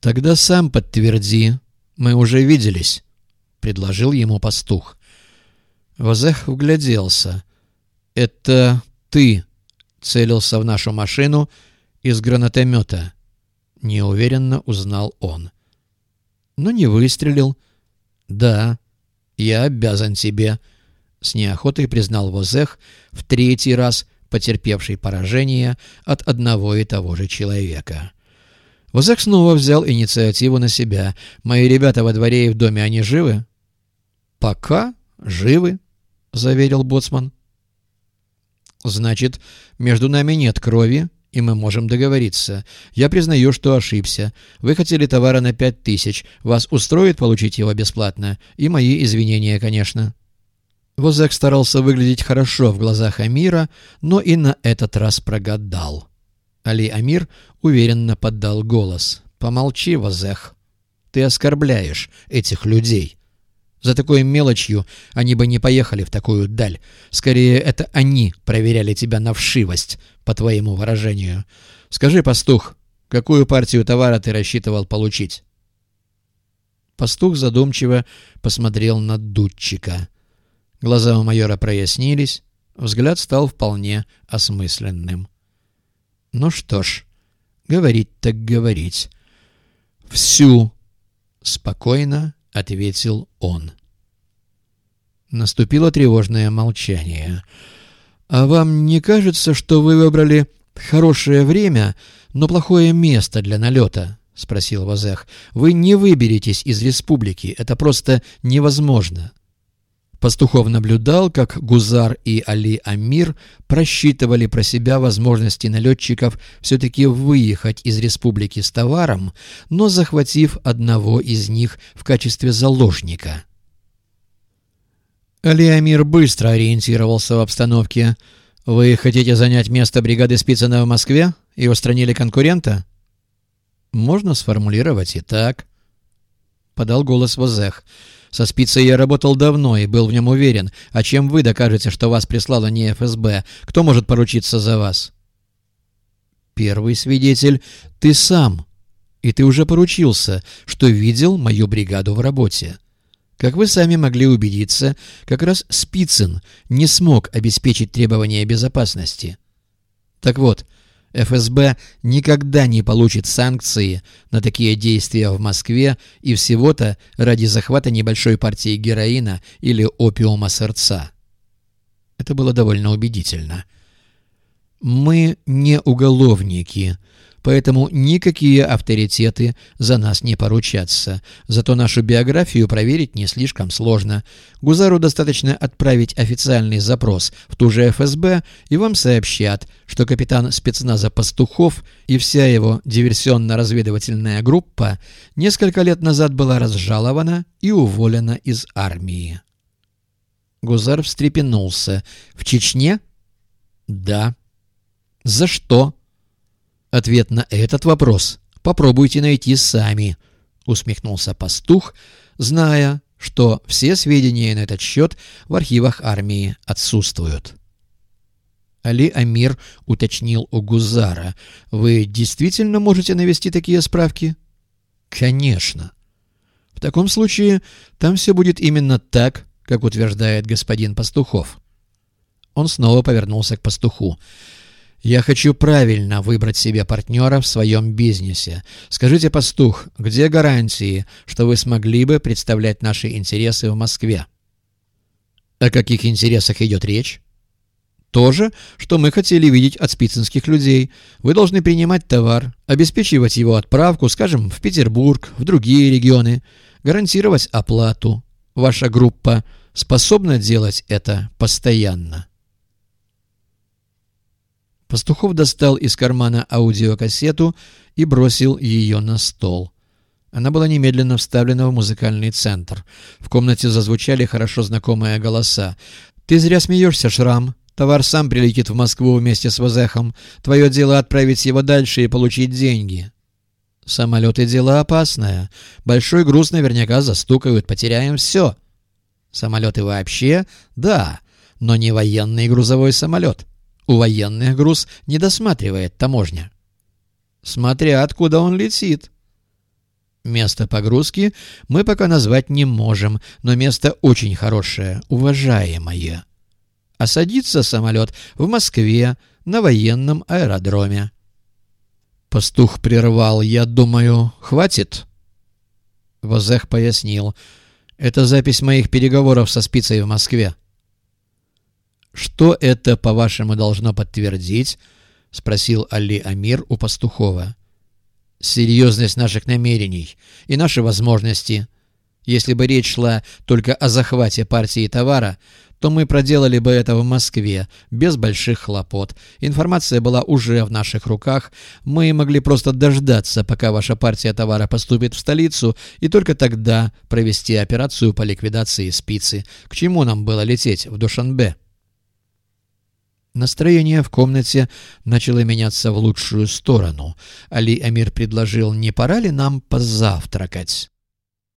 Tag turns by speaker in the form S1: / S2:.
S1: «Тогда сам подтверди. Мы уже виделись», — предложил ему пастух. Возех вгляделся. «Это ты целился в нашу машину из гранатомета», — неуверенно узнал он. «Но не выстрелил». «Да, я обязан тебе», — с неохотой признал Возех в третий раз, потерпевший поражение от одного и того же человека. Возех снова взял инициативу на себя. «Мои ребята во дворе и в доме, они живы?» «Пока живы», — заверил Боцман. «Значит, между нами нет крови, и мы можем договориться. Я признаю, что ошибся. Вы хотели товара на пять тысяч. Вас устроит получить его бесплатно? И мои извинения, конечно». Возек старался выглядеть хорошо в глазах Амира, но и на этот раз прогадал. Али Амир уверенно поддал голос. «Помолчи, Возех. Ты оскорбляешь этих людей. За такой мелочью они бы не поехали в такую даль. Скорее, это они проверяли тебя на вшивость, по твоему выражению. Скажи, пастух, какую партию товара ты рассчитывал получить?» Пастух задумчиво посмотрел на дудчика. Глаза у майора прояснились, взгляд стал вполне осмысленным. «Ну что ж, говорить так говорить. Всю!» Спокойно — ответил он. Наступило тревожное молчание. «А вам не кажется, что вы выбрали хорошее время, но плохое место для налета?» — спросил Вазех. «Вы не выберетесь из республики. Это просто невозможно. Пастухов наблюдал, как Гузар и Али Амир просчитывали про себя возможности налетчиков все-таки выехать из республики с товаром, но захватив одного из них в качестве заложника. Али Амир быстро ориентировался в обстановке. «Вы хотите занять место бригады Спицына в Москве и устранили конкурента?» «Можно сформулировать и так», — подал голос Возех. Со спицей я работал давно и был в нем уверен. А чем вы докажете, что вас прислала не ФСБ? Кто может поручиться за вас? Первый свидетель — ты сам. И ты уже поручился, что видел мою бригаду в работе. Как вы сами могли убедиться, как раз Спицын не смог обеспечить требования безопасности. Так вот, — ФСБ никогда не получит санкции на такие действия в Москве и всего-то ради захвата небольшой партии героина или опиума сердца. Это было довольно убедительно. «Мы не уголовники», поэтому никакие авторитеты за нас не поручатся. Зато нашу биографию проверить не слишком сложно. Гузару достаточно отправить официальный запрос в ту же ФСБ, и вам сообщат, что капитан спецназа Пастухов и вся его диверсионно-разведывательная группа несколько лет назад была разжалована и уволена из армии. Гузар встрепенулся. «В Чечне?» «Да». «За что?» Ответ на этот вопрос попробуйте найти сами, усмехнулся пастух, зная, что все сведения на этот счет в архивах армии отсутствуют. Али Амир уточнил у Гузара. «Вы действительно можете навести такие справки?» «Конечно». «В таком случае там все будет именно так, как утверждает господин Пастухов». Он снова повернулся к пастуху. Я хочу правильно выбрать себе партнера в своем бизнесе. Скажите, пастух, где гарантии, что вы смогли бы представлять наши интересы в Москве? О каких интересах идет речь? То же, что мы хотели видеть от спицинских людей. Вы должны принимать товар, обеспечивать его отправку, скажем, в Петербург, в другие регионы, гарантировать оплату. Ваша группа способна делать это постоянно. Пастухов достал из кармана аудиокассету и бросил ее на стол. Она была немедленно вставлена в музыкальный центр. В комнате зазвучали хорошо знакомые голоса. «Ты зря смеешься, Шрам. Товар сам прилетит в Москву вместе с Возехом. Твое дело отправить его дальше и получить деньги». «Самолеты — дело опасное. Большой груз наверняка застукают, потеряем все». «Самолеты вообще? Да, но не военный грузовой самолет». У военных груз не досматривает таможня. Смотря откуда он летит. Место погрузки мы пока назвать не можем, но место очень хорошее, уважаемое. А садится самолет в Москве на военном аэродроме. Пастух прервал. «Я думаю, хватит?» Возех пояснил. «Это запись моих переговоров со спицей в Москве». «Что это, по-вашему, должно подтвердить?» — спросил Али Амир у Пастухова. «Серьезность наших намерений и наши возможности. Если бы речь шла только о захвате партии товара, то мы проделали бы это в Москве, без больших хлопот. Информация была уже в наших руках, мы могли просто дождаться, пока ваша партия товара поступит в столицу, и только тогда провести операцию по ликвидации спицы. К чему нам было лететь в Душанбе? Настроение в комнате начало меняться в лучшую сторону. Али Амир предложил, не пора ли нам позавтракать?